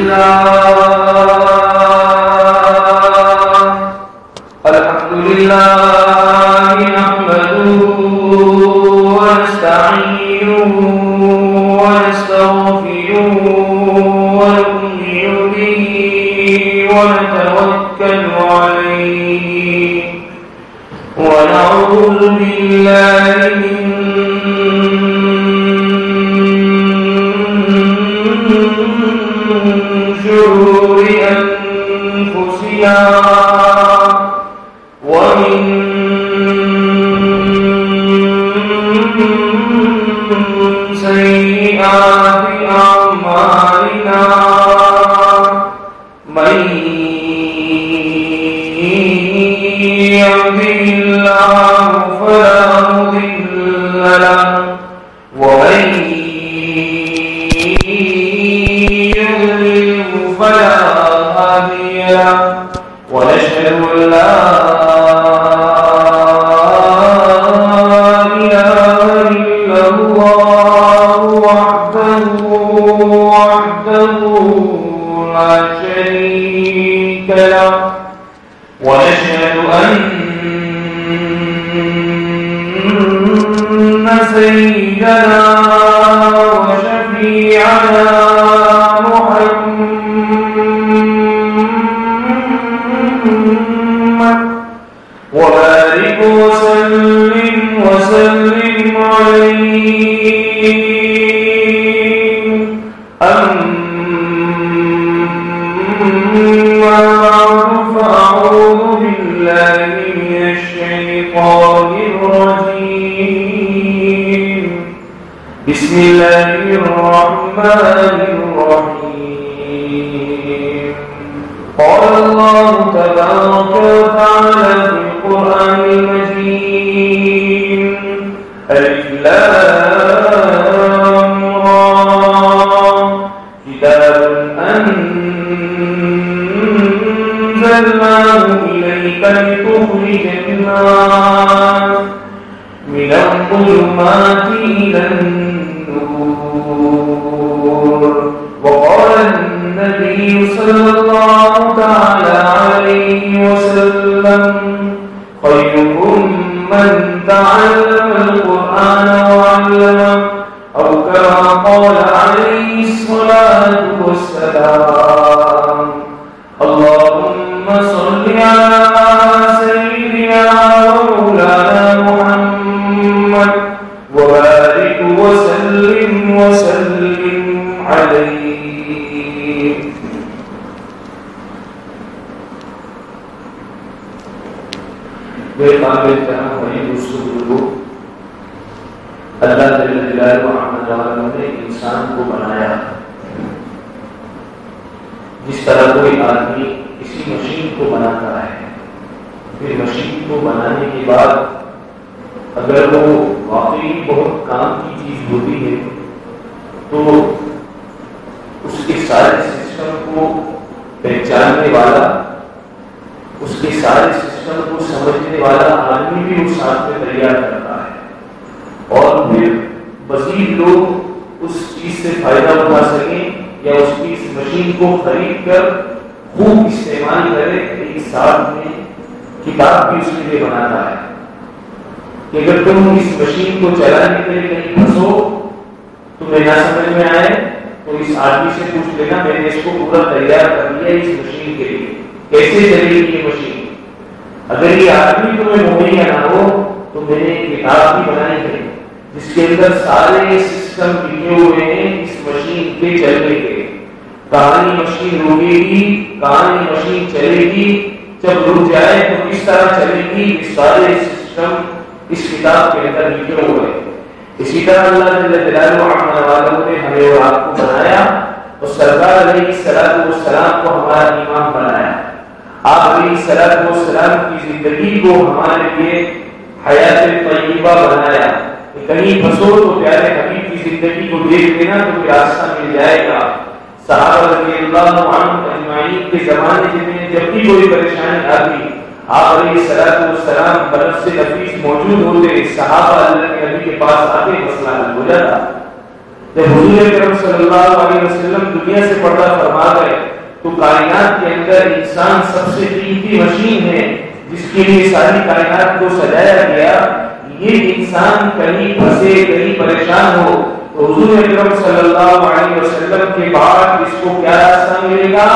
اللہ کہ اگر تم اس مشین کو چلانے کے لیے کہیں پھنسو تمہیں نہ سمجھ میں آئے، تو اس آدمی سے پوچھ لینا، میں نے اس کو پورا تیار کر دیا اس مشین کے لیے۔ کیسے چلے گی یہ مشین اگر یہ آدمی تمہیں مہیا نہ ہو، تو میں نے کتاب بھی بنائی ہے، جس کے اندر سارے سسٹم لکھے ہوئے ہیں اس مشین کے چلنے کے کہانی مشین روکے گی کہانی مشین چلے گی۔ جب رک جائے تو کس طرح چلے گی؟ یہ سارے سسٹم اس کتاب کے اندر لکھے ہوئے؟ اسی طرح اللہ جل جلالہ عمل والوں نے ہمیں اور آپ کو بنایا اور سرکار علیہ السلام و والسلام کو ہمارا امام بنایا۔ آپ علیہ السلام و والسلام کی زندگی کو ہمارے لیے حیات طیبہ بنایا۔ کہ کہیں بسو تو پیارے حبیب کی زندگی کو دیکھ لینا تو راستہ مل جائے گا۔ صحابہ رضی اللہ عنہ اجمعین کے زمانے میں جب بھی کوئی پریشانی آتی آپ علیہ السلام والسلام بلف سے نفیس موجود ہوتے صحابہ اللہ کے نبی کے پاس آتے مسئلہ حل ہو جاتا۔ جب حضور اکرم صلی اللہ علیہ وسلم دنیا سے پردہ فرما گئے، تو کائنات کے اندر انسان سب سے قیمتی مشین ہے، جس کے لیے ساری کائنات کو سجایا گیا۔ یہ انسان کہیں پھنسے، کہیں پریشان ہو۔ تو حضور اکرم صلی اللہ علیہ وسلم کے بعد اس کو کیا راستہ ملے گا؟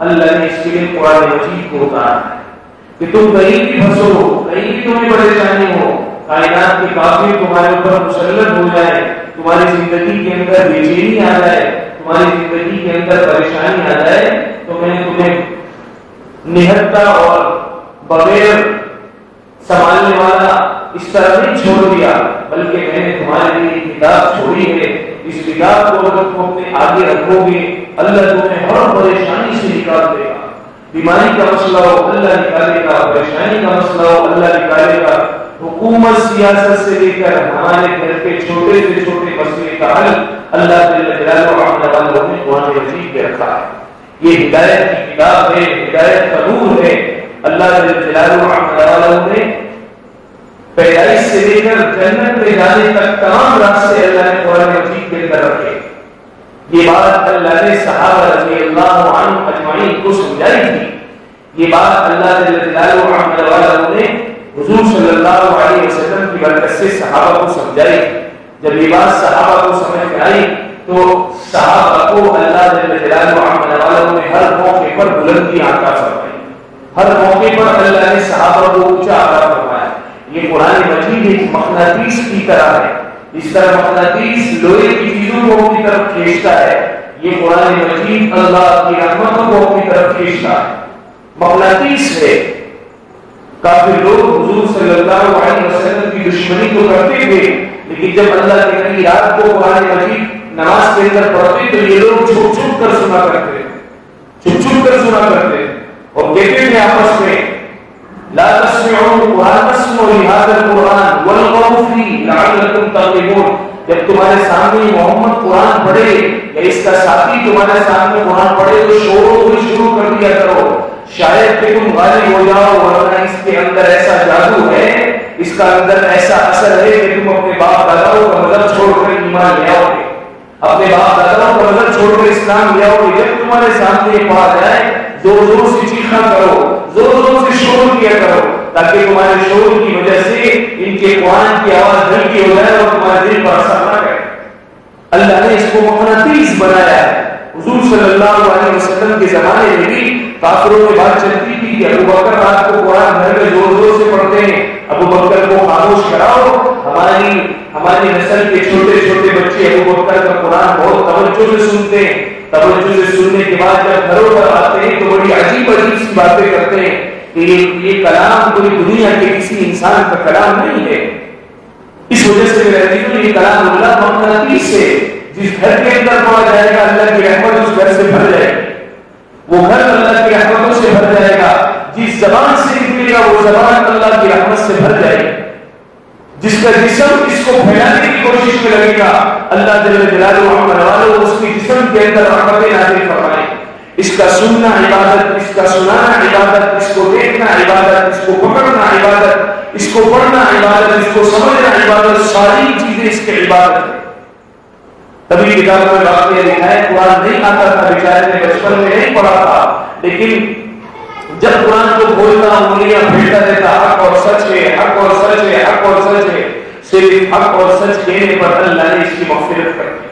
اللہ نے اس کے لیے قرآن مجید کو اتارا ہے کہ تم کہیں بھی پھنسو کہیں بھی تمہیں پریشانی ہو کائنات کے کافی تمہارے اوپر مسلط ہو جائے، تمہاری زندگی کے اندر بے چینی آ جائے، تمہاری زندگی کے اندر پریشانی آ جائے، تو میں تمہیں نہتا اور بغیر سنبھالنے والا اس طرح نہیں چھوڑ دیا، بلکہ میں نے تمہارے لیے کتاب چھوڑی ہے۔ اس کتاب کو اگر تم اپنے آگے رکھو گے، اللہ تمہیں ہر پریشانی سے نکال دے گا۔ بیماری کا مسئلہ ہو، اللہ نکالے گا پریشانی کا مسئلہ ہو، اللہ نکالے گا۔ حکومت سیاست سے لے کر ہمارے گھر کے چھوٹے سے چھوٹے مسئلے کا حل اللہ نے قرآن مجید میں رکھا ہے۔ یہ ہدایت کی کتاب ہے، ہدایت کا نور ہے۔ اللہ نے پیدائش سے لے کر جنت میں جانے تک تمام راستے اللہ نے قرآن مجید کے اندر رکھے۔ یہ بات اللہ نے صحابہ رضی اللہ عنہ اجمعین کو سمجھائی تھی۔ یہ بات اللہ نے حضور صلی اللہ علیہ وسلم کی برکت سے صحابہ کو سمجھائی۔ جب یہ بات صحابہ کو سمجھ میں آئی تو صحابہ کو اللہ جل جلالہ عمل والا نے ہر موقع پر بلندی عطا فرمائی۔ ہر موقع پر اللہ نے صحابہ کو اونچا عطا فرمایا یہ قرآن مجید ایک مقناطیس کی طرح ہے۔ اس طرح مقناطیس لوہے کی چیزوں کو اپنی طرف کھینچتا ہے۔ یہ قرآن مجید اللہ کی رحمتوں کو اپنی طرف کھینچتا ہے۔ مقناطیس ہے کافی لوگ حضور صلی اللہ علیہ وسلم کی دشمنی تو کرتے تھے، لیکن جب اللہ کے نبی رات کو قرآن مجید نماز کے اندر پڑھتے تو یہ لوگ چھپ چھپ کر سنا کرتے چھپ چھپ کر سنا کرتے اور کہتے تھے آپس میں لا تسمعوا لهذا القرآن والغوا فيه، لعلكم تغلبون جب تمہارے سامنے محمد قرآن پڑھے، یا اس کا ساتھی تمہارے سامنے قرآن پڑھے، تو شور شروع کر دیا کرو. شاید کہ تم غالب ہو جاؤ، ورنہ اس کے اندر ایسا جادو ہے، اس کا اندر ایسا اثر ہے کہ تم اپنے باپ داداؤں کا مدد چھوڑ کر ایمان لے آؤ گے۔ اپنے باپ داداؤں کا مدد چھوڑ کر اسلام لے آؤ گے۔ جب تمہارے سامنے پا جائے زور زور سے چیخا کرو، زور زور سے شور کیا کرو۔ تاکہ تمہارے شور کی وجہ سے ان کے قرآن کی آواز ہلکی ہو جائے اور تمہارے دل پر اثر نہ کرے۔ اللہ نے اس کو مقناطیس بنایا ہے۔ حضور صلی اللہ علیہ وسلم کے زمانے میں بھی کافروں میں بات چلتی تھی کہ ابو بکر رات کو قرآن گھر میں زور زور سے پڑھتے ہیں۔ ابو بکر کو خاموش کراؤ۔ ہماری ہماری نسل کے چھوٹے چھوٹے بچے ابو بکر کا قرآن بہت توجہ سے سنتے ہیں۔ توجہ سے سننے کے بعد جب گھروں پر آتے ہیں تو بڑی عجیب عجیب سی باتیں کرتے ہیں۔ کہ یہ کلام پوری دنیا کے کسی انسان کا کلام نہیں ہے۔ اس وجہ سے میں رہتی ہوں یہ کلام اللہ مقناطیس سے جس گھر کے اندر پڑا جائے گا، اللہ کی رحمت اس گھر سے بھر جائے۔ گی وہ گھر اللہ کی رحمتوں سے بھر جائے گا۔ جس زبان سے نکلے گا، وہ زبان اللہ کی رحمت سے بھر جائے۔ گی جس کا جسم اس کو پھیلانے کی کوشش میں لگے گا، اللہ جل جلالہ اس کے جسم کے اندر رحمت نازل فرمائے۔ اس کا سننا عبادت اس کا سنانا عبادت اس کو دیکھنا عبادت اس کو پکڑنا عبادت اس کو پڑھنا عبادت اس کو سمجھنا عبادت ساری چیزیں اس کے عبادت ہے کبھی کتابوں میں واقعہ لکھا ہے قرآن نہیں آتا تھا بیچارے نے بچپن میں نہیں پڑھا تھا لیکن جب قرآن کو بولنا انگلیاں پھیرتا رہتا حق اور سچ ہے حق اور سچ ہے حق اور سچ ہے صرف حق اور سچ کہنے پر اللہ نے اس کی مغفرت کر دی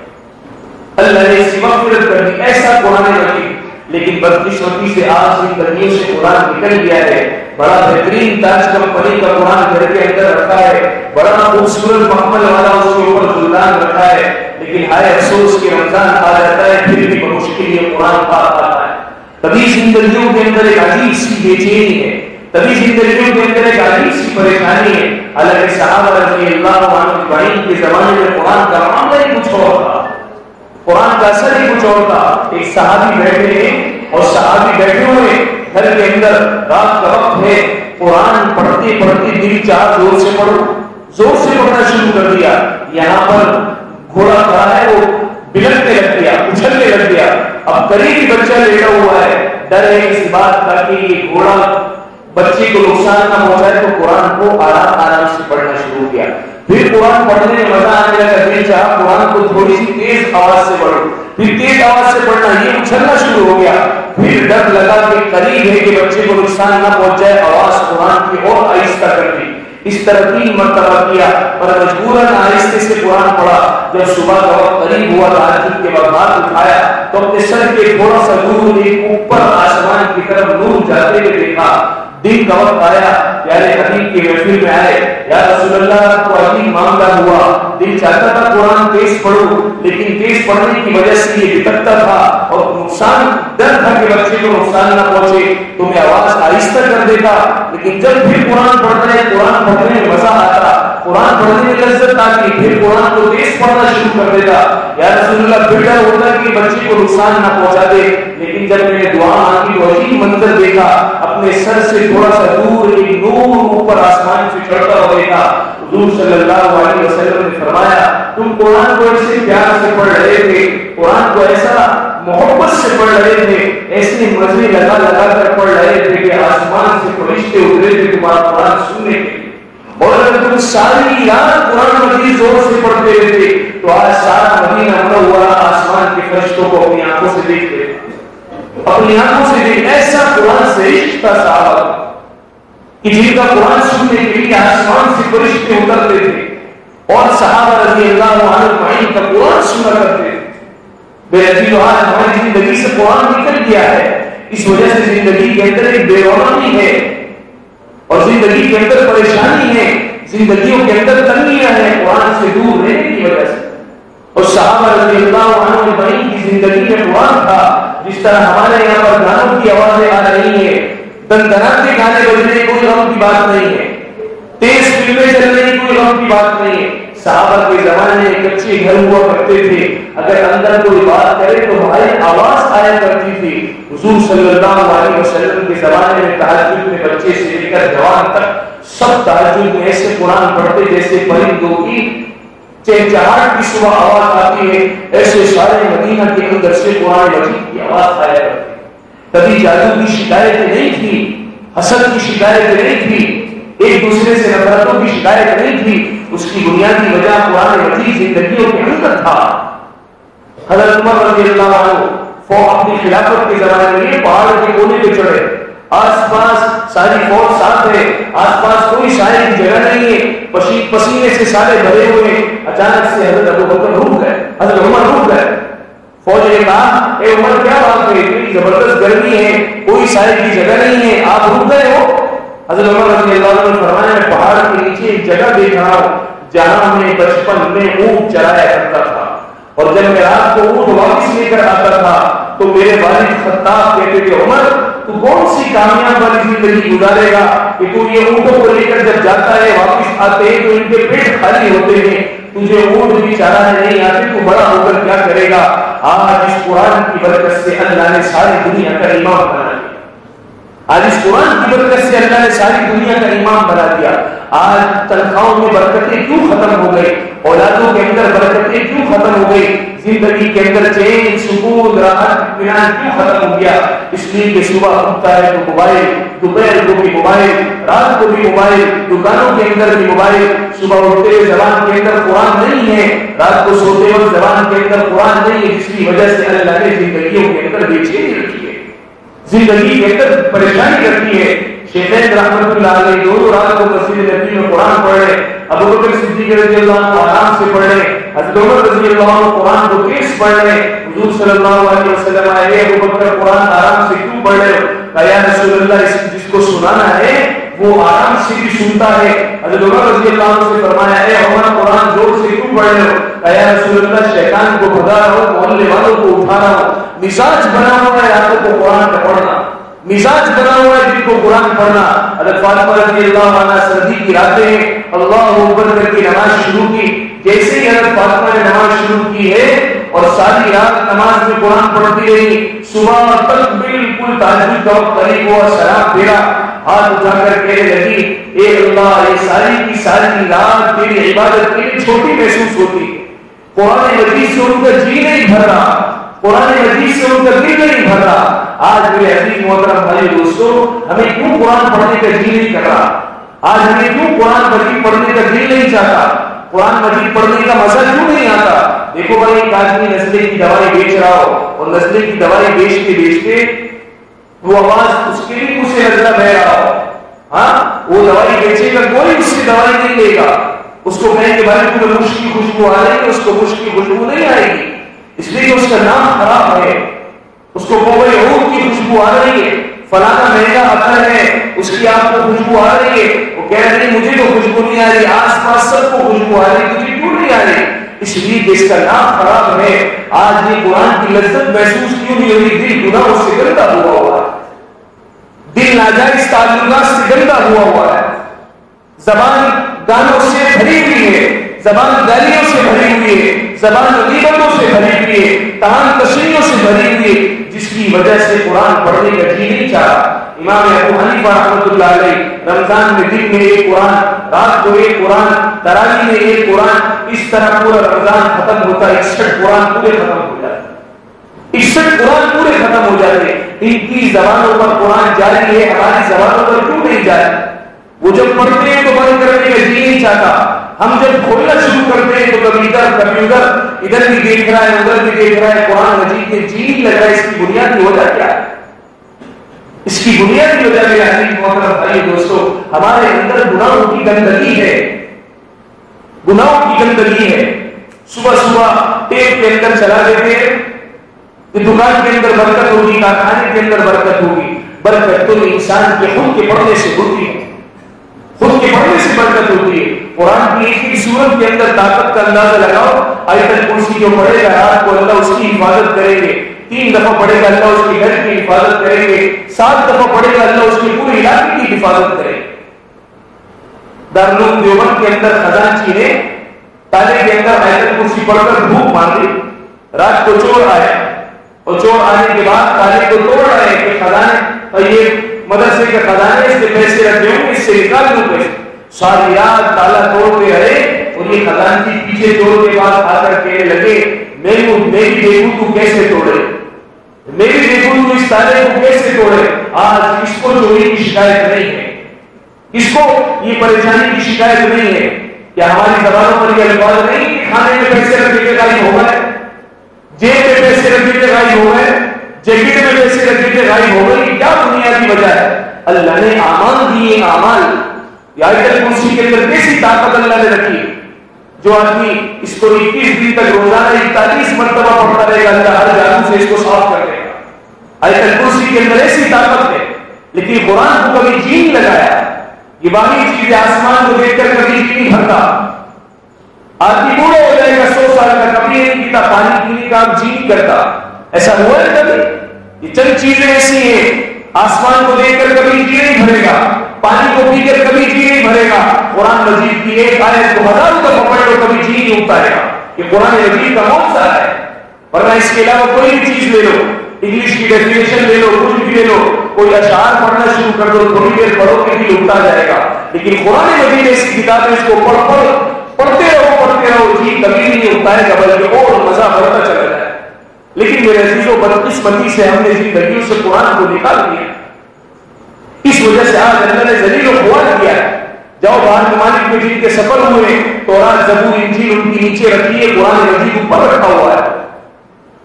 اللہ نے اس کی مغفرت کر دی ایسا قرآن رکھی لیکن بدقسمتی سے آج کی گرمیوں سے قرآن نکل گیا ہے۔ بڑا بہترین تاج کمپنی کا قرآن گھر کے اندر رکھا ہے۔ بڑا خوبصورت محمد والا اس کے اوپر سلطان رکھا ہے۔ لیکن ہائے افسوس کے رمضان آ جاتا ہے، پھر بھی بمشکل یہ قرآن پاک آتا ہے۔ کبھی زندگیوں کے اندر ایک عجیب سی بے چینی ہے۔ کبھی زندگیوں کے اندر ایک عجیب سی پریشانی ہے۔ حالانکہ صحابہ رضی اللہ عنہ کے زمانے میں قرآن کا معاملہ ہی کچھ اور تھا۔ قرآن کا اثر ہی کچھ اور تھا۔ ایک صحابی بیٹھے ہیں اور صحابی بیٹھے ہوئے گھر کے اندر رات کا وقت ہے۔ قرآن پڑھتے پڑھتے دل چاہ زور سے پڑھو۔ زور سے پڑھنا شروع کر دیا۔ یہاں پر گھوڑا کھڑا ہے، وہ بلکنے لگ گیا اچھلنے لگ گیا اب قریب بچہ لیٹا ہوا ہے۔ ڈر ہے اس بات کا کہ یہ گھوڑا بچے کو نقصان نہ پہنچائے تو قرآن کو آرام آرام سے پڑھنا شروع کیا۔ پھر قرآن پڑھنے میں مزہ آنے لگا دل چاہا قرآن کو تھوڑی سی تیز آواز سے پڑھو۔ پھر تیز آواز سے پڑھنا یہ اچھلنا شروع ہو گیا۔ پھر ڈر لگا کہ قریب ہے کہ بچے کو نقصان نہ پہنچ جائے، آواز قرآن کی اور آہستہ کر دی اس طرح تین مرتبہ کیا، پر مجبوراً آہستہ سے قرآن پڑھا۔ جب صبح کا وقت قریب ہوا تاجد کے بعد ہاتھ اٹھایا۔ تو اپنے سر کے تھوڑا سا دور ایک اوپر آسمان کی طرف نور جاتے ہوئے دیکھا۔ دن کا وقت آیا، پیارے حبیب کے محفل میں آئے۔ یا رسول اللہ کو عجیب معاملہ ہوا۔ دل چاہتا تھا قرآن تیز پڑھو لیکن تیز پڑھنے کی وجہ سے یہ بھٹکتا تھا اور نقصان، ڈر تھا کہ بچے کو نقصان نہ پہنچے۔ تو میں آواز آہستہ کر دیتا، لیکن جب پھر قرآن پڑھنا ہے قرآن پڑھنے میں مزہ آتا۔ قرآن پڑھنے میں لذت آتی، پھر قرآن کو تیز پڑھنا شروع کر دیتا۔ یا رسول اللہ، پھر ڈر ہوتا کہ بچے کو نقصان نہ پہنچا دے۔ لیکن جب میں نے دعا مانگی تو عجیب منظر دیکھا، اپنے سر سے تھوڑا سا دور ایک نور اوپر آسمان سے چڑھتا ہوا دیکھا، حضور صلی اللہ علیہ وسلم نے فرمایا، تم قرآن کو ایسے پیار سے پڑھ رہے تھے، قرآن کو ایسا محبت سے پڑھ رہے تھے، ایسے مزے لگا لگا کر پڑھ رہے تھے کہ آسمان سے فرشتے اترے تھے تمہارا قرآن سننے اور اگر تم ساری رات قرآن مجید زور سے پڑھتے رہتے، تو آج سارا مدینہ منورہ آسمان کے فرشتوں کو اپنی آنکھوں سے دیکھتے اپنی آنکھوں سے دیکھ ایسا قرآن سے عشق تھا صحابہ کہ جن کا قرآن سننے کے لیے آسمان سے فرشتے اترتے تھے اور صحابہ رضی اللہ عنہ معین کا قرآن سنا کرتے تھے۔ بے عزیز آج ہماری زندگی سے قرآن نکل گیا ہے۔ اس وجہ سے زندگی کے اندر ایک بے رونقی ہے اور زندگی کے اندر پریشانی ہے۔ زندگیوں کے اندر تنگیاں ہیں، قرآن سے دور رہنے کی وجہ سے۔ اور صحابہ رضی اللہ عنہ معین کی زندگی میں قرآن تھا، جس طرح ہمارے یہاں پر گانوں کی آوازیں آ رہی ہیں، دندنات کے گانے بجنے کوئی غم کی بات نہیں ہے، تیز فلمیں چلنے کی کوئی غم کی بات نہیں ہے۔ صحابہ کے زمانے میں کچے گھر ہوا کرتے تھے۔ اگر اندر کوئی بات کرے تو ہماری آواز آیا کرتی تھی۔ حضور صلی اللہ علیہ وسلم کے زمانے میں تحجد میں بچے سے لے کر جوان تک سب تحجد میں ایسے قرآن پڑھتے جیسے پرندوں کی چہچہاٹ کی صبح آواز آتی ہے، ایسے سارے مدینہ کے اندر سے قرآن مجید کی آواز آیا کرتی کبھی جادو کی شکایتیں نہیں تھی، حسد کی شکایتیں نہیں تھی، ایک دوسرے سے نفرتوں کی شکایت نہیں تھی، اس کی بنیادی وجہ قرآن مجید زندگیوں کے اندر تھا۔ حضرت عمر رضی اللہ عنہ فوج اپنی خلافت کے زمانے میں پہاڑ کے کونے پہ چڑھے۔ آس پاس ساری فوج ساتھ ہے آس پاس کوئی سائے کی جگہ نہیں ہے۔ پسینے سے سارے بھرے ہوئے اچانک سے حضرت ابو بکر رک گئے۔ حضرت عمر رک گئے۔ فوج نے کہا، اے عمر، کیا بات ہے؟ اتنی زبردست گرمی ہے، کوئی سائے کی جگہ نہیں ہے، آپ رک گئے ہو۔ حضرت عمر رضی اللہ عنہ فرمایا میں پہاڑ کے نیچے ایک جگہ دیکھ رہا ہوں، جہاں میں بچپن میں اونٹ چرایا کرتا تھا۔ اور جب میں رات کو اونٹ واپس لے کر آتا تھا تو میرے والد خطاب کہتے تھے، عمر، تو کون سی کامیاب والی زندگی گزارے گا کہ تو یہ اونٹوں کو لے کر جب جاتا ہے، واپس آتے ہیں تو ان کے پیٹ خالی ہوتے ہیں، تجھے اونٹ بھی چارانے نہیں آتے، تو بڑا ہو کر کیا کرے گا؟ آج اس قرآن کی برکت سے اللہ نے ساری دنیا کا امام بنا دیا۔ آج اس قرآن کی برکت سے اللہ نے ساری دنیا کا امام بنا دیا۔ آج تنخواہوں میں برکتیں کیوں ختم ہو گئی اولادوں کے اندر برکتیں کیوں ختم ہو گئی زندگی کے اندر چین، سکون، راحت، اطمینان کیوں ختم ہو گیا؟ اس لیے کہ صبح اٹھتا ہے تو موبائل، دوپہر کو بھی موبائل، رات کو بھی موبائل، دکانوں کے اندر بھی موبائل۔ صبح اٹھتے ہوئے زبان کے اندر قرآن نہیں ہے۔ رات کو سوتے وقت زبان کے اندر قرآن نہیں ہے، جس کی وجہ سے اللہ نے زندگیوں کے اندر بے چینی رکھی ہے۔ زندگی کے اندر پریشانی رکھی ہے۔ شیخین رحمت اللہ علیہ دونوں رات کو مسجد نبی میں قرآن پڑھ رہے ابو بکر صدیق رضی اللہ عنہ آرام سے پڑھ رہے حضرت عمر رضی اللہ عنہ قرآن کو تیز پڑھ رہے حضور صلی اللہ علیہ وسلم آئے ابو بکر قرآن آرام سے کیوں پڑھ رہے کہا یا رسول اللہ اس جس کو سنانا ہے وہ آرام سے بھی سنتا ہے حضرت عمر رضی اللہ عنہ سے فرمایا اے عمر قرآن زور سے کیوں پڑھ رہے ہو کہا یا رسول اللہ شیطان کو بھگا رہا ہوں محلے والوں کو اٹھا رہا ہوں مزاج بنا ہوا ہے آپ کو قرآن کا پڑھنا مزاج بنا ہوا ہے جن کو قرآن پڑھنا۔ حضرت فاطمہ رضی اللہ عنہ سردی کی راتیں اللہ اکبر کر کے نماز شروع کی۔ جیسے ہی حضرت فاطمہ نے نماز شروع کی ہے اور ساری رات نماز میں قرآن پڑھتی رہی، صبح تک بالکل تاجر کا وقت قریب ہوا، سلام پھیرا۔ ہاتھ اٹھا کر کہنے لگی، اے اللہ، یہ ساری کی ساری رات تیری عبادت کے لیے چھوٹی محسوس ہوتی۔ قرآن مجید سے ان کا جی نہیں بھر رہا۔ قرآن مجید سے ان کا دل نہیں بھر رہا۔ آج میرے عزیز محترم بھائی دوستو، ہمیں کیوں قرآن پڑھنے کا دل نہیں کر رہا؟ آج ہمیں کیوں قرآن مجید پڑھنے کا دل نہیں چاہتا؟ قرآن مجید پڑھنے کا مزہ کیوں نہیں آتا؟ دیکھو بھائی، ایک آدمی نسلے کی دوائی بیچ رہا ہو اور نسلے کی دوائی بیچتے بیچتے وہ آواز اس کے لیے اسے نزلہ بہ رہا ہو۔ ہاں؟ وہ دوائی بیچے گا، کوئی اس سے دوائی نہیں لے گا۔ اس کو کہیں کہ بھائی تمہیں مشک کی خوشبو آ رہی ہے اس کو مشک کی خوشبو نہیں آئے گی۔ اس لیے کہ اس کا نام خراب ہے۔ اس کو کوئی اور کی خوشبو آ رہی ہے، فلانا مہنگا اثر ہے، اس کی آپ کو خوشبو آ رہی ہے، وہ کہہ رہے ہیں مجھے تو خوشبو نہیں آ رہی، آس پاس سب کو خوشبو آ رہی تجھے کیوں نہیں آ رہی؟ اس لیے کہ اس کا نام خراب ہے۔ آج یہ قرآن کی لذت محسوس کیوں نہیں ہوئی دل گناہوں سے گندا ہوا ہوا ہے۔ دل ناجائز تعلقات سے گندا ہوا ہوا ہے۔ زبان گانوں سے بھری ہوئی ہے۔ زبان گالیوں سے بھری ہوئی ہے، زبان غیبتوں سے بھری ہوئی ہے تمام تشریحوں سے بھری ہوئی ہے، جس کی وجہ سے قرآن پڑھنے کا جی نہیں چاہا امام ابو حنیفہ رحمۃ اللہ علیہ رمضان میں دن میں ایک قرآن، رات کو ایک قرآن تراوی میں ایک قرآن، اس طرح پورا رمضان ختم ہوتا ہے اکسٹھ قرآن پورے ختم ہو جاتے اکسٹھ قرآن پورے ختم ہو جاتے ان کی زبانوں پر قرآن جاری ہے، ہماری زبانوں پر کیوں نہیں جاری؟ وہ جب پڑھتے ہیں تو بند کرنے کا جی نہیں چاہتا۔ ہم جب کھولنا شروع کرتے ہیں تو کبھی ادھر کبھی ادھر ادھر بھی دیکھ رہا ہے، ادھر بھی دیکھ رہا ہے، قرآن مجید کے جی نہیں لگ رہا ہے، اس کی بنیادی وجہ کیا ہے؟ اس کی بنیادی وجہ میرے عزیز محترم بھائی دوستو، ہمارے اندر گناہوں کی گندگی ہے۔ گناہوں کی گندگی ہے۔ صبح صبح ٹیپ کے اندر چلا دیتے ہیں دکان کے اندر برکت ہوگی، کارخانے کے اندر برکت ہوگی۔ برکت تو انسان کے خود کے پڑھنے سے ہوتی ہے۔ خود کے پڑھنے سے برکت ہوتی ہے۔ قرآن کی ایک ہی سورت کے اندر طاقت کا اندازہ لگاؤ، آیت الکرسی جو پڑھے گا، رات کو اللہ اس کی حفاظت کریں گے۔ تین دفعہ پڑھے گا اللہ اس کے گھر کی حفاظت کریں گے۔ سات دفعہ پڑھے گا اللہ اس کے پورے علاقے کی حفاظت کرے گا دارالعلوم دیوبند کے اندر خزانچی نے تالے کے اندر آیت الکرسی پڑھ کر دھوپ مار دی۔ رات کو چور آئے۔ اور چور آنے کے بعد تالے کو توڑ رہے کہ خزانے، اور یہ مدرسے کے خزانے سے پیسے رکھے ہوں، اس سے نکال دوں پیسے ساری رات تالا توڑتے رہے اور یہ خزانچی پیچھے توڑ کے بعد آ کر کہنے لگے میں میری دیکھوں تو کیسے توڑے؟ میری دیکھوں تو اس تالے کو کیسے توڑے؟ آج اس کو چوری کی شکایت نہیں ہے۔ اس کو یہ پریشانی کی شکایت نہیں ہے کیا ہماری زبانوں پر یہ الفاظ نہیں کھانے میں پیسے رکھنے کے غائب ہو گئے جیب میں پیسے رکھنے کے غائب ہو گئے جیکٹ میں پیسے رکھنے کے غائب ہو گئے کیا بنیادی وجہ ہے؟ اللہ نے امان دیے امان یا کرسی کے اندر کیسی طاقت اللہ نے رکھی جو آدمی اس کو اکیس دن تک روزانہ اکتالیس مرتبہ پڑھتا رہے گا، اللہ ہر جادو سے اس کو صاف کر دے گا۔ آیت کرسی کے اندر ایسی طاقت ہے، لیکن قرآن کو کبھی جی نہیں لگایا۔ یہ باقی چیزیں آسمان کو دیکھ کر کبھی جی نہیں بھرتا۔ آدمی بوڑھا ہو جائے گا، سو سال کا کبھی نہیں پیتا، پانی پینے کا جی نہیں کرتا۔ ایسا ہوا ہے کبھی؟ یہ چند چیزیں ایسی ہیں، آسمان کو دیکھ کر کبھی جی نہیں بھرے گا۔ پانی کو پی کر کبھی جی نہیں بھرے گا۔ قرآن مجید کی ایک آیت کو ہزاروں کا پکڑ لو کبھی جی نہیں اتارے گا یہ قرآن مجید کا موقع ہے۔ ورنہ اس کے علاوہ کوئی بھی چیز لے لو۔ انگلش کی ڈیفینیشن لے لو، کچھ بھی لے لو۔ کوئی اشعار پڑھنا شروع کر دو، تھوڑی دیر پڑھو کے بھی اٹھتا جائے گا۔ لیکن قرآن مجید ایسی کتابیں اس کو پڑھ پڑھ، پڑھتے رہو پڑھتے رہو۔ جی کبھی نہیں اٹھتا ہے بلکہ اور مزہ بڑھتا چلا جائے۔ لیکن میرے عزیزوں، بدقسمتی سے ہم نے زندگیوں سے قرآن کو نکال دیا۔ اس وجہ سے آج اللہ نے زلیل و خوار کیا۔ ہے جاؤ باہر ممالک میں جن کے سفر ہوئے۔ تو رات زبور، انجیل، ان کی نیچے رکھی ہے۔ قرآن مجید اوپر رکھا ہوا ہے۔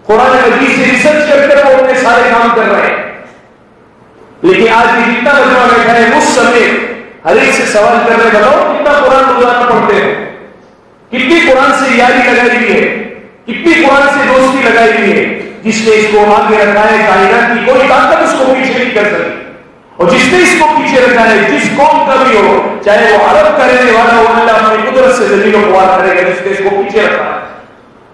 قرآن مجید سے ریسرچ کر کر وہ اپنے سارے کام کر رہے ہیں۔ لیکن آج بھی جتنا مجمع بیٹھا ہے اس سمے ہر ایک سے سوال کر رہے بتاؤ کتنا قرآن روزانہ پڑھتے ہیں؟ کتنی قرآن سے یاری لگائی ہوئی ہے؟ کتنی قرآن سے دوستی لگائی ہوئی ہے؟ جس نے اس کو آگے رکھا ہے، کائنات کی کوئی طاقت اس کو پیچھے نہیں کر سکتی۔ اور جس نے اس کو پیچھے رکھا ہے، جس قوم کا بھی ہو، چاہے وہ عرب کا رہنے والا ہو، اللہ اپنی قدرت سے زمین و خوار کرے گا، جس نے اس کو پیچھے رکھا ہے۔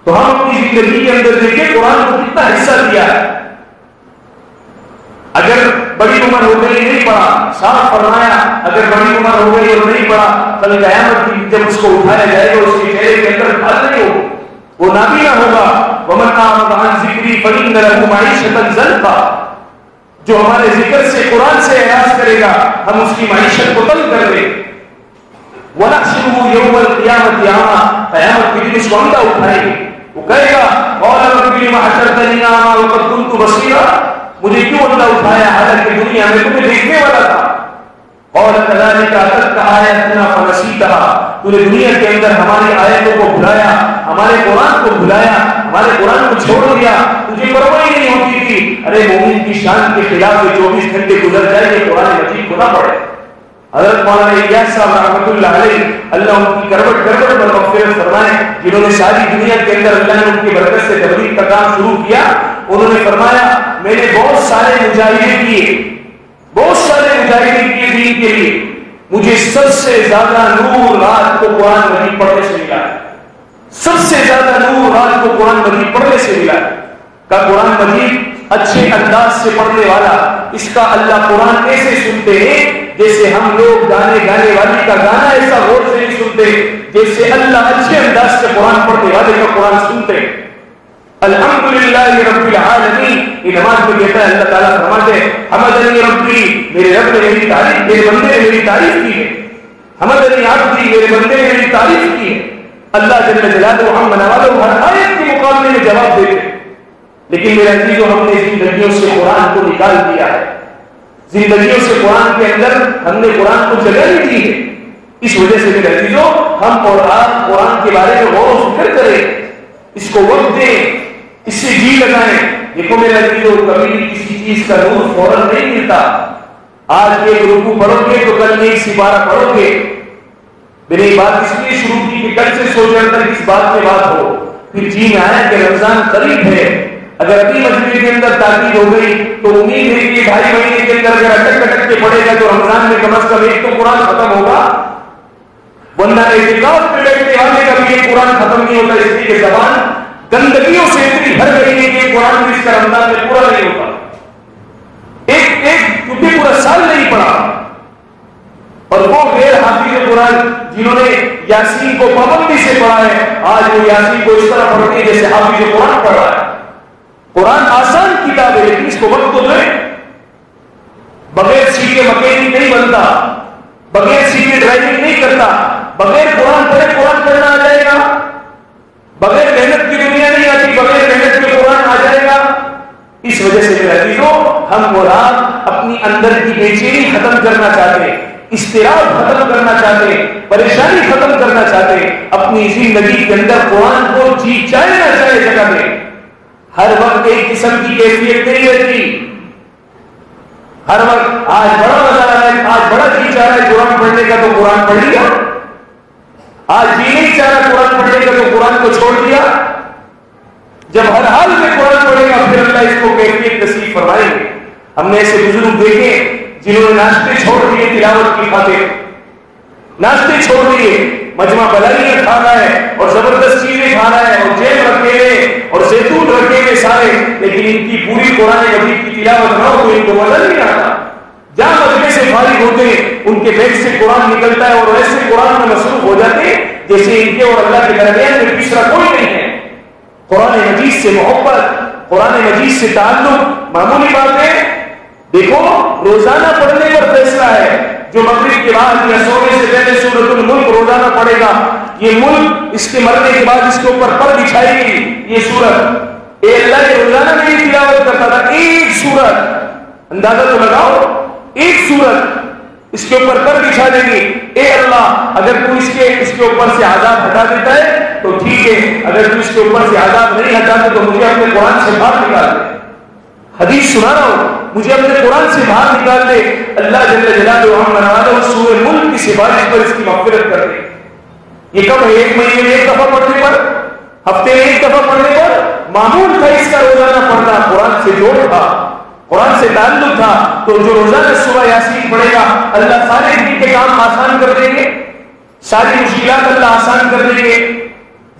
تو ہم اپنی زندگی کے اندر دیکھیں، قرآن کو کتنا حصہ دیا ہے۔ اگر بڑی عمر ہو گئی نہیں پڑا صاف فرمایا، اگر بڑی عمر ہو گئی اور نہیں پڑا کل قیامت کی جب اس کو اٹھایا جائے گا، اس کے چہرے کے اندر پھل نہیں ہو وہ نابینا ہوگا۔ ومن نام عن ذکری فإن له معیشتا زلفا جو ہمارے ذکر سے قرآن سے اعراض کرے گا، ہم اس کی معیشت کو تنگ کر دیں وَنَحْشِرُهُ يَوْمَ الْقِيَامَةِ قیامت کے دن اس کو اندھا اٹھائے گی وہ کہے گا قَالَ رَبِّ لِمَ حَشَرْتَنِي أَعْمَىٰ وَقَدْ كُنتُ بَصِيرًا مجھے کیوں اندھا اٹھایا؟ حالانکہ دنیا میں تمہیں دیکھنے والا تھا۔ قَالَ كَذَلِكَ أَتَتْكَ آيَاتُنَا فَنَسِيتَهَا تو نے دنیا کے اندر ہماری آیتوں کو بھلایا، ہمارے قرآن کو بھلایا، ہمارے قرآن کو چھوڑ دیا۔ تجھے پرواہ نہیں ہوتی تھی ارے مومن کی شان کے خلاف یہ چوبیس گھنٹے گزر جائے گے قرآن مجید کو نہ پڑے حضرت مولانا الیاس صاحب رحمۃ اللہ علیہ اللہ ان کی کروٹ کروٹ پر مغفرت فرمائے، جنہوں نے ساری دنیا کے اندر اللہ نے ان کی برکت سے تبلیغ کا کام شروع کیا، انہوں نے فرمایا، میں نے بہت سارے مجاہدے کیے۔ بہت سارے مجاہدے کیے دین کے لیے۔ مجھے سب سے زیادہ نور رات کو قرآن مجید پڑھنے سے ملا۔ سب سے زیادہ نور رات کو قرآن مجید پڑھنے سے ملا۔ کا قرآن مجید اچھے انداز سے پڑھنے والا، اس کا اللہ قرآن ایسے سنتے ہیں؟ جیسے ہم لوگ گانے گانے والی کا گانا ایسا غور سے نہیں سنتے، جیسے اللہ اچھے انداز سے قرآن پڑھنے والے کا قرآن سنتے۔ الحمد للہ رب العالمین، یہ نماز میں کہتا ہے، اللہ تعالیٰ فرماتے حمد علی ربی، میرے رب نے میری تعریف، میرے بندے نے میری تعریف کی ہے۔ حمد علی عبدی، میرے بندے نے میری تعریف کی ہے۔ اللہ جل جلالہ ہم بنا والے ہر آیت کے مقابلے میں جواب دیتے ہیں۔ لیکن میرے عزیزوں ہم نے زندگیوں سے قرآن کو نکال دیا ہے، زندگیوں سے قرآن کے اندر ہم نے قرآن کو جگہ نہیں دی ہے۔ اس وجہ سے میرے عزیزوں ہم اور آپ قرآن کے بارے میں غور و فکر کریں، اس کو وقت دیں، اس سے جی لگائیں۔ دیکھو میرے عزیزوں کبھی بھی کسی چیز کا نور فوراً نہیں ملتا۔ آج ایک رکو پڑھو گے تو کل ایک سپارہ پڑھو گے۔ میری بات اس لیے شروع کی کہ کل سے سوچ اندر کس بات میں بات ہو۔ پھر جی میں آیا کہ رمضان قریب ہے۔ اگر اپنی مجبوری کے اندر تاکید ہو گئی تو امید ہے کہ ڈھائی مہینے کے اندر اگر اٹک اٹک کے پڑے گا تو رمضان میں کم از کم ایک تو قرآن ختم ہوگا۔ ورنہ اعتکاف پہ بیٹھنے والے کا بھی یہ قرآن ختم نہیں ہوتا، اس لیے زبان گندگیوں سے اتنی ہر مہینے کے قرآن بھی اس کا رمضان میں پورا نہیں ہوتا۔ ایک ایک کیونکہ پورا سال نہیں پڑا۔ اور وہ غیر حافظ قرآن جنہوں نے یاسین کو پابندی سے پڑھا ہے، آج وہ یاسین کو اس طرح پڑھتے ہیں جیسے حافظ قرآن پڑھ رہا ہے۔ قرآن آسان کتاب ہے لیکن اس کو وقت تو دیں بغیر سیکھے مکینک نہیں بنتا، بغیر سیکھے ڈرائیونگ نہیں کرتا، بغیر قرآن پڑھے قرآن پڑھنا آ جائے گا، بغیر محنت کی دنیا نہیں آتی، بغیر محنت کے قرآن آ جائے گا۔ اس وجہ سے میرا عزیزوں ہم قرآن اپنی اندر کی بے چینی ختم کرنا چاہتے ہیں استراب ختم کرنا چاہتے، پریشانی ختم کرنا چاہتے، اپنی زندگی کے اندر قرآن کو جی چاہے نہ چاہے جگہ میں ہر وقت ایک قسم کی کیفیت نہیں رہتی۔ ہر وقت آج بڑا مزہ آ رہا ہے، آج بڑا جی چاہ رہا ہے قرآن پڑھنے کا، تو قرآن پڑھ لیا۔ آج جی نہیں چاہ رہا قرآن پڑھنے کا، تو قرآن کو چھوڑ دیا۔ جب ہر حال میں قرآن پڑھے گا، پھر اللہ اس کو کیفیت نصیب فرمائیں گے ہم نے ایسے بزرگ دیکھے جنہوں نے ناشتے چھوڑ دیے تلاوت کی خاطر۔ ناشتے چھوڑ دیے، مجمع بلائیاں کھا رہا ہے اور زبردست چیزیں کھا رہا ہے اور جیل رکھے اور زیتون رکھے ہوئے سارے، لیکن ان کی پوری قرآن مجید کی تلاوت نہ ہو تو ان کو مزہ نہیں آتا۔ جہاں مجمے سے فارغ ہوتے ہیں، ان کے بیگ سے قرآن نکلتا ہے اور ایسے قرآن میں مصروف ہو جاتے ہیں، جیسے ان کے اور اللہ کے درمیان میں تیسرا کوئی نہیں ہے۔ قرآن مجید سے محبت، قرآن مجید سے تعلق، معمولی بات ہے۔ دیکھو، روزانہ پڑھنے پر فیصلہ ہے۔ جو مغرب کے بعد یا سونے سے پہلے سورت الملک روزانہ پڑے گا یہ ملک اس کے مرنے کے بعد اس کے اوپر پر بچھائے گی یہ سورت اے اللہ کے روزانہ میں تلاوت کرتا تھا۔ ایک سورت۔ اندازہ تو لگاؤ۔ ایک سورت اس کے اوپر پر بچھا دیں گے اے اللہ، اگر تو اس کے اس کے اوپر سے آزاد ہٹا دیتا ہے، تو ٹھیک ہے۔ اگر تو اس کے اوپر سے آزاد نہیں ہٹاتے تو مجھے اپنے قرآن سے باہر نکال دے۔ حدیث سنا رہا ہوں۔ مجھے اپنے قرآن سے باہر نکال دے۔ اللہ جل جلالہ ہم منا دے سورہ ملک کی سفارش پر اس کی مغفرت کر دے۔ یہ کب ہے؟ ایک مہینے میں ایک دفعہ پڑھنے پر، ہفتے میں ایک دفعہ پڑھنے پر معمول تھا اس کا روزانہ پڑھنا، قرآن سے جوڑ تھا، قرآن سے تعلق تھا۔ تو جو روزانہ صبح یاسین پڑھے گا، اللہ سارے دن کے کام آسان کر دیں گے، ساری مشکلات اللہ آسان کر دیں گے۔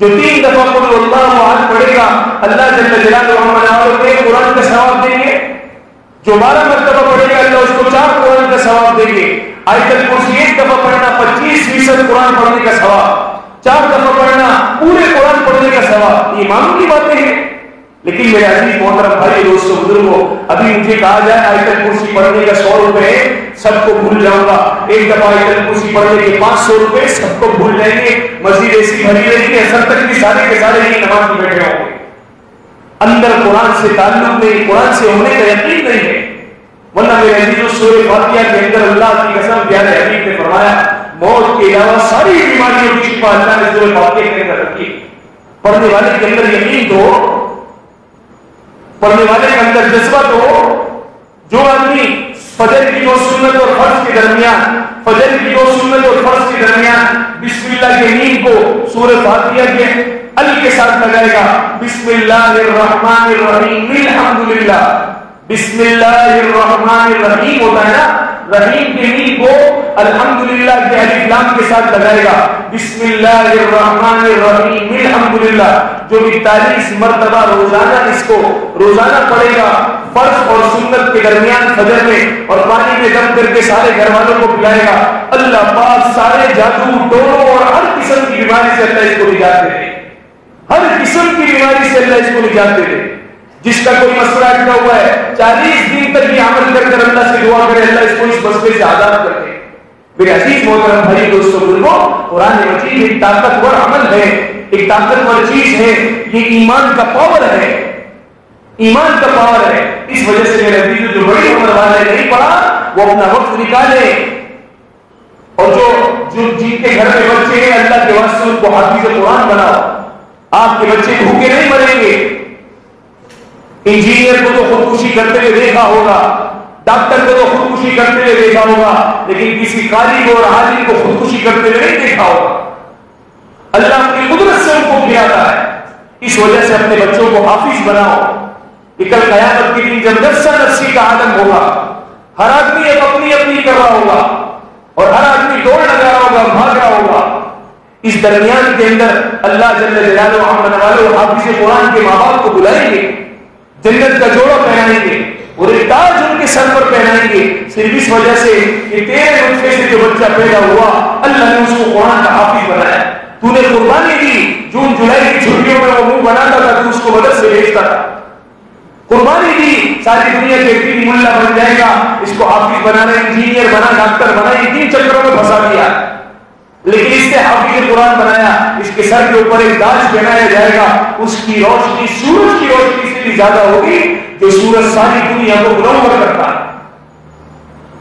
جو تین دفعہ قل اللہ وحد پڑھے گا، اللہ جل جلالہ ہم کے قرآن کا ثواب دیں گے۔ جو بارہ مرتبہ پڑھے گا، اللہ اس کو چار قرآن کا ثواب دیں گے۔ آیت الکرسی ایک دفعہ پڑھنا، پچیس فیصد قرآن پڑھنے کا ثواب، چار دفعہ پڑھنا، پورے قرآن پڑھنے کا ثواب، یہ معمولی باتیں ہیں؟ لیکن میرے عزیز محترم بھائی دوستوں بزرگوں ابھی مجھے کہا جائے آیت الکرسی پڑھنے کا سو روپے سب کو بھول جاؤں گا۔ ایک دفعہ آیت الکرسی پڑھنے کے پانچ سو روپے سب کو بھول جائیں گے۔ مسجد ایسی بھری رہے گی اثر تک بھی سارے کے سارے ہی نماز میں بیٹھے ہوں گے۔ اندر قرآن سے تعلق نہیں، قرآن سے ہونے کا یقین نہیں ہے۔ ورنہ میرے عزیز سورہ فاتحہ کے اندر اللہ کی قسم پیارے حبیب نے فرمایا، موت کے علاوہ ساری بیماریوں کی شفا اللہ نے سورہ واقعے کے اندر رکھی. پڑھنے والے کے اندر یقین تو پڑھنے والے کے اندر جذبہ تو جو آدمی فجر کی دو سنت اور فرض کے درمیان، فجر کی دو سنت اور فرض کے درمیان بسم اللہ کے نیند کو سورہ فاتحہ کے ال کے ساتھ لگائے گا. بسم اللہ الرحمن الرحیم. الحمدللہ. بسم اللہ الرحمن الرحیم ہوتا ہے نا؟ رحیم کے نیند کو الحمدللہ کے علی لام کے ساتھ لگائے گا۔ بسم اللہ الرحمن الرحیم، الحمدللہ۔ جو اکتالیس مرتبہ روزانہ اس کو روزانہ پڑھے گا، فرض اور سنت کے درمیان فجر میں اور پانی میں دم کر کے سارے گھر والوں کو پلائے گا۔ اللہ پاک سارے جادو ٹولوں اور ہر قسم کی بیماری سے اللہ اس کو نجات دے دے۔ ہر قسم کی بیماری سے اللہ اس کو نجات دے دے۔ جس کا کوئی مسئلہ اٹھا ہوا ہے، چالیس دن تک یہ عمل کر کر اللہ سے دعا کرے، اللہ اس کو اس مسئلے سے آزاد کر دے۔ میرے عزیز محترم بھائی دوستوں بزرگوں، قرآن مجید ایک طاقتور عمل ہے، ایک طاقتور چیز ہے، یہ ایمان کا پاور ہے۔ ایمان کا پاور ہے۔ اس وجہ سے میرے عزیز، جو بڑی عمر والے نہیں پڑھا، وہ اپنا وقت نکالے۔ اور جو جو جن کے گھر میں بچے ہیں، اللہ کے واسطے ان کو حافظ قرآن بناؤ۔ آپ کے بچے بھوکے نہیں مریں گے۔ انجینئر کو تو خودکشی کرتے ہوئے دیکھا ہوگا، ڈاکٹر کو تو خودکشی کرتے ہوئے دیکھا ہوگا، لیکن کسی قاری کو اور حاجی کو خودکشی کرتے ہوئے نہیں دیکھا ہوگا۔ اللہ اپنی قدرت سے ان کو کھلاتا ہے اس وجہ سے اپنے بچوں کو حافظ بناؤ۔ کل قیامت کے دن جب نفسا نفسی کا عالم ہوگا، ہر آدمی اب اپنی اپنی کر رہا ہوگا اور ہر آدمی دوڑ لگا رہا ہوگا، بھاگ رہا ہوگا۔ اس درمیان کے اندر اللہ جل جلالہ محمد والے حافظ قرآن کے ماں باپ کو بلائیں گے۔ جنت کا جوڑا پہنائیں گے اور ایک تاج ان کے سر پر پہنائیں گے، صرف اس وجہ سے کہ تیرے نطفے سے جو بچہ پیدا ہوا، اللہ نے اس کو قرآن کا حافظ بنایا۔ تو نے قربانی دی جون جولائی کی چھٹیوں میں وہ منہ بناتا تھا، تو اس کو مدد سے بھیجتا تھا۔ قربانی دی، ساری دنیا کے تین ملا بن جائے گا، اس کو حافظ بنانا، انجینئر بنا، ڈاکٹر بنا، یہ تین چکروں میں پھنسا دیا۔ لیکن اس سے حافظ قرآن بنایا۔ اس کے سر کے اوپر ایک داج پہنایا جائے گا، اس کی روشنی سورج کی روشنی سے بھی زیادہ ہوگی جو سورج ساری دنیا کو منور کرتا ہے۔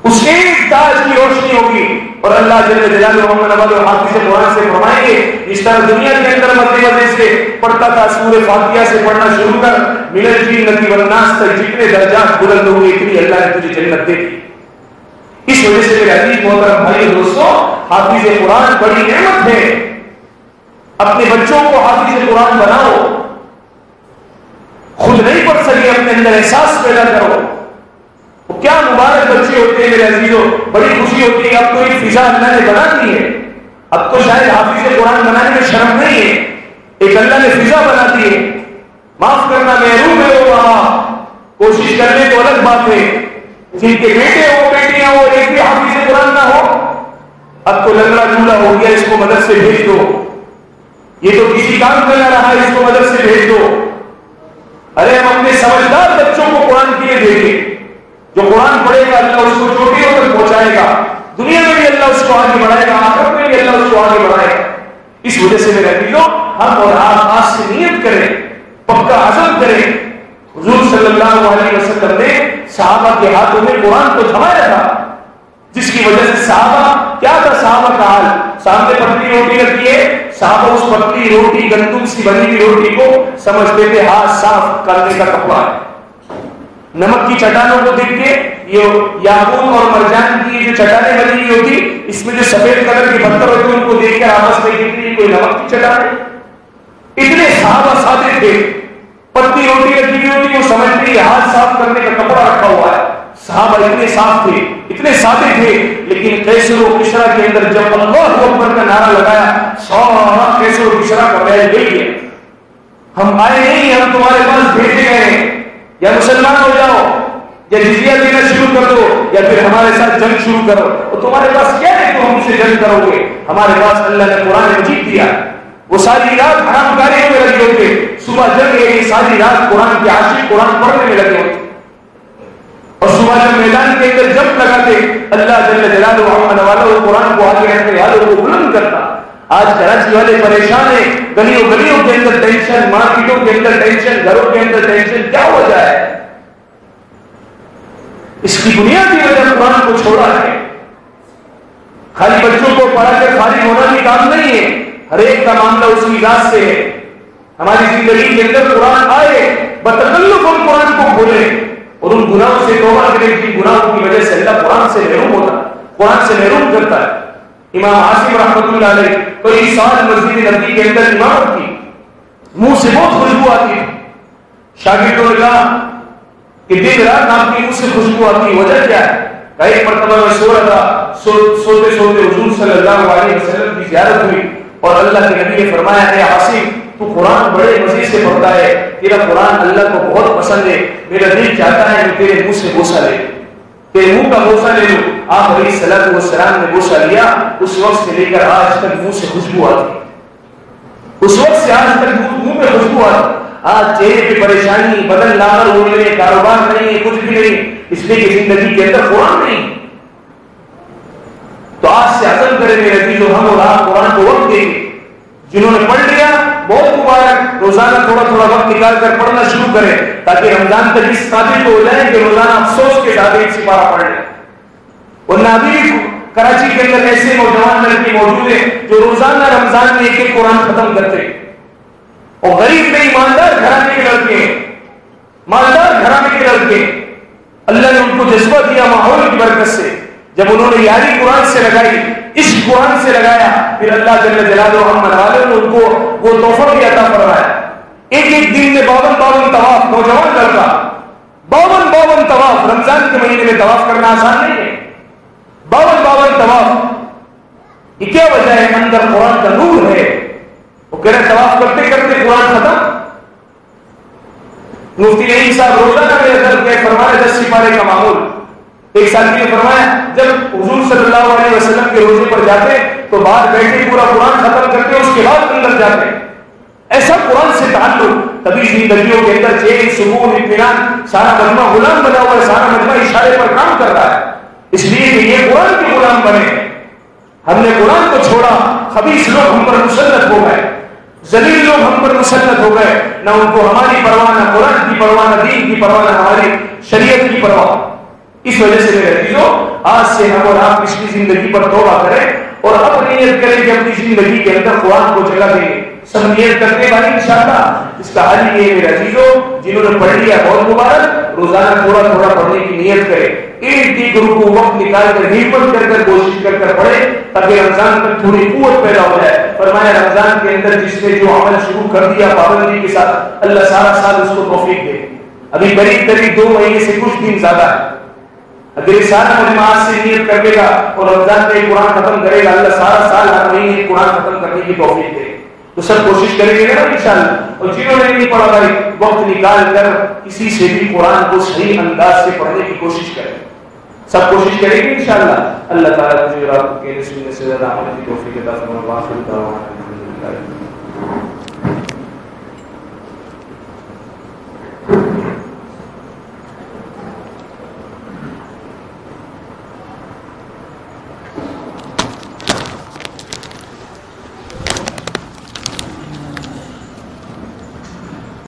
اس کے ایک تاج کی روشنی ہوگی۔ اور اللہ جل جلالہ محمد عباد حافظ قرآن سے فرمائیں گے، اس طرح دنیا کے اندر مدد مدد سے پڑھتا تھا سورہ فاتحہ سے پڑھنا شروع کر ملن جی نبی والناس تک جتنے درجات بلند ہوئے اتنی اللہ نے تجھے جنت دے دی۔ اس وجہ سے میرے عزیز محترم بھائی دوستوں حافظ قرآن بڑی نعمت ہے۔ اپنے بچوں کو حافظ قرآن بناؤ۔ خود نہیں پڑھ سکے، اپنے اندر احساس پیدا کرو۔ وہ کیا مبارک بچے ہوتے ہیں میرے عزیزوں بڑی خوشی ہوتی ہے، اب تو ایک فضا اللہ نے بنا دی ہے۔ اب تو شاید حافظ قرآن بنانے میں شرم نہیں ہے۔ ایک اللہ نے فضا بنا دی ہے۔ معاف کرنا محروم ہے وہ وہاں کوشش کرنے تو الگ بات ہے۔ جن کے بیٹے ہو بیٹیاں ہو ایک بھی حافظ قرآن نہ ہو، اب تو لنگڑا چولہا ہو گیا، اس کو مدد سے بھیج دو۔ یہ تو کسی کام کا نہ رہا، اس کو مدد سے بھیج دو۔ ارے، ہم اپنے سمجھدار بچوں کو قرآن کے لیے بھیجیں۔ جو قرآن پڑھے گا، اللہ اس کو چوٹیوں تک پہنچائے گا۔ دنیا میں بھی اللہ اس کو آگے بڑھائے گا آخر میں بھی اللہ اس کو آگے بڑھائے گا۔ اس وجہ سے میرے عزیزوں ہم اور آپ آج سے نیت کریں، پکا عزم کریں۔ حضور صلی اللہ علیہ وسلم نے صحابہ کے ہاتھوں میں قرآن کو تھمایا تھا۔ جس کی وجہ سے صحابہ، کیا تھا صحابہ کا حال؟ سامنے پتلی روٹی رکھی ہے، صحابہ اس پتلی روٹی، گندم سے بنی ہوئی روٹی کو سمجھتے تھے ہاتھ صاف کرنے کا کپڑا ہے۔ نمک کی چٹانوں کو دیکھ کے یہ یاقوت اور مرجان کی جو چٹانیں بنی ہوئی ہوتی، اس میں جو سفید کلر کے پتھر ہوتے ان کو دیکھ کر آپس میں دیکھتے کوئی نمک کی چٹان اتنے صحابہ سادے تھے۔ پتی روٹی رکھی ہوئی ہوتی، وہ سمجھتے ہاتھ صاف کرنے کا کپڑا رکھا ہوا ہے۔ صحابہ اتنے صاف تھے، اتنے سادے تھے، لیکن کیسر و کشرا کے اندر جب اللہ اکبر کا نعرہ لگایا، سارا کیسر و کشرا کا بیل گئی ہے ہم آئے نہیں ہم تمہارے پاس بھیجے گئے ہیں۔ یا مسلمان ہو جاؤ، یا جزیہ دینا شروع کر دو، یا پھر ہمارے ساتھ جنگ شروع کرو۔ تو تمہارے پاس کیا ہے تو ہم سے جنگ کرو گے؟ ہمارے پاس اللہ نے قرآن مجید دیا۔ وہ ساری رات حرام کاریوں میں لگے ہوتے صبح جنگ ہے ساری رات قرآن کے عاشق قرآن پڑھنے میں لگے ہوتے اور صبح جب میدان کے اندر جب لگاتے، اللہ جل جلالہ محمد والا قرآن کو آگے رکھنے والوں کو بلند کرتا۔ آج کراچی والے پریشان ہیں، گلیوں گلیوں کے اندر ٹینشن مارکیٹوں کے اندر ٹینشن گھروں کے اندر ٹینشن کیا ہو جائے اس کی بنیادی وجہ قرآن کو چھوڑا ہے۔ خالی بچوں کو پڑھا کر خالی ہونا بھی کام نہیں ہے۔ ہر ایک کا معاملہ اس کی ذات سے ہے۔ ہماری زندگی کے اندر قرآن آئے بتکلف ہم قرآن کو بھولے اور ان گناہوں سے توبہ کرے جن گناہوں کی وجہ سے اللہ قرآن سے محروم ہوتا قرآن سے محروم کرتا ہے۔ امام عاصم رحمۃ اللہ علیہ کئی سال مسجد نبی کے اندر امامت کی منہ سے بہت خوشبو آتی ہے۔ شاگردوں نے کہا کہ دن رات آپ کی منہ سے خوشبو آتی وجہ کیا ہے؟ کہ ایک مرتبہ میں سو رہا تھا سو, سوتے سوتے حضور صلی اللہ علیہ وسلم کی زیارت ہوئی اور اللہ کے نبی نے فرمایا ہے عاصم تو قرآن بڑے مزید سے پڑھتا ہے تیرا قرآن اللہ کو بہت پسند ہے، میرا دل چاہتا ہے کہ تیرے منہ سے بوسا لے۔ تیرے منہ کا بوسا لے لوں۔ آپ علیہ السلام والسلام نے بوسا لیا، اس وقت سے لے کر آج تک منہ سے خوشبو آتی۔ اس وقت سے آج تک منہ پہ خوشبو آتی۔ آج چہرے پہ پریشانی، بدن لاغر ہونے میں کاروبار نہیں ہے، کچھ بھی نہیں۔ اس لیے کہ زندگی کے اندر قرآن نہیں۔ تو آج سے عزم کریں گے رہتی جو ہم اور آپ قرآن کو وقت دیں گے۔ جنہوں نے پڑھ لیا بہت مبارک، روزانہ تھوڑا تھوڑا وقت نکال کر پڑھنا شروع کریں تاکہ رمضان تک اس قابل ہو جائے کہ روزانہ افسوس کے ساتھ ایک سپارہ پڑھ لیں۔ ورنہ ابھی کراچی کے اندر ایسے نوجوان لڑکی موجود ہیں جو روزانہ رمضان میں ایک ایک قرآن ختم کرتے ہیں۔ اور غریب میں ایماندار گھرانے کے لڑکے ہیں۔ مالدار گھرانے کے لڑکے اللہ نے ان کو جذبہ دیا ماحول کی برکت سے۔ جب انہوں نے یاری قرآن سے لگائی اس قرآن سے لگایا، پھر اللہ جل جلالہ محمد والے نے ان کو وہ تحفہ بھی عطا فرمایا۔ ایک ایک دن میں باون باون طواف نوجوان لڑکا باون باون طواف رمضان کے مہینے میں طواف کرنا آسان نہیں ہے۔ باون باون طواف یہ کیا وجہ ہے اندر قرآن کا نور ہے۔ وہ کہہ رہے طواف کرتے کرتے قرآن ختم۔ مفتی نہیں صاحب روزانہ میرے درد کے فرمایا، دس سپارے کا معمول۔ ایک سال نے فرمایا، جب حضور صلی اللہ علیہ وسلم کے روزے پر جاتے، تو باہر بیٹھے پورا قرآن ختم کرتے، اس کے بعد اندر جاتے۔ ایسا قرآن سے تعلق، کبھی زندگیوں کے اندر چین سکون اطمینان، سارا مجمع غلام بنا ہوا ہے، سارا مجمع اشارے پر کام کر رہا ہے۔ اس لیے کہ یہ قرآن کے غلام بنے۔ ہم نے قرآن کو چھوڑا، خبیص لوگ ہم پر مسلط ہو گئے۔ زلیل لوگ ہم پر مسلط ہو گئے۔ نہ ان کو ہماری پرواہ، نہ قرآن کی پرواہ، نہ دین کی پرواہ، نہ ہماری شریعت کی پرواہ۔ اس وجہ سے میرے عزیزوں آج سے ہم اور آپ پچھلی زندگی پر توبہ کریں اور اب نیت کریں کہ اپنی زندگی کے اندر قرآن کو جگہ دیں۔ سب نیت کرنے والی انشاءاللہ، اس کا حل یہ میرے عزیزوں جنہوں نے پڑھ لیا بہت مبارک، روزانہ تھوڑا تھوڑا پڑھنے کی نیت کرے ایک دی گرو کو وقت نکال کر ہمت کر کر کوشش کر کر پڑھے تاکہ رمضان تک تھوڑی قوت پیدا ہو جائے۔ فرمایا، رمضان کے اندر جس نے جو عمل شروع کر دیا پابندی کے ساتھ، اللہ سارا سال اس کو توفیق دے۔ ابھی قریب قریب دو مہینے سے کچھ دن زیادہ ہے۔ اگر سال نماز سے نیت کر لے گا اور رمضان میں قرآن ختم کرے گا، اللہ سارا سال ہر مہینے قرآن ختم کرنے کی توفیق دے۔ تو سب کوشش کریں گے نا انشاءاللہ۔ اور جنہوں نے نہیں پڑھا بھائی، وقت نکال کر کسی سے بھی قرآن کو صحیح انداز سے پڑھنے کی کوشش کریں۔ سب کوشش کریں گے انشاءاللہ۔ اللہ تعالیٰ مجھے اور کے سننے سے زیادہ عمل کی توفیق عطا فرمائے۔ واسل دعوانا الحمدللہ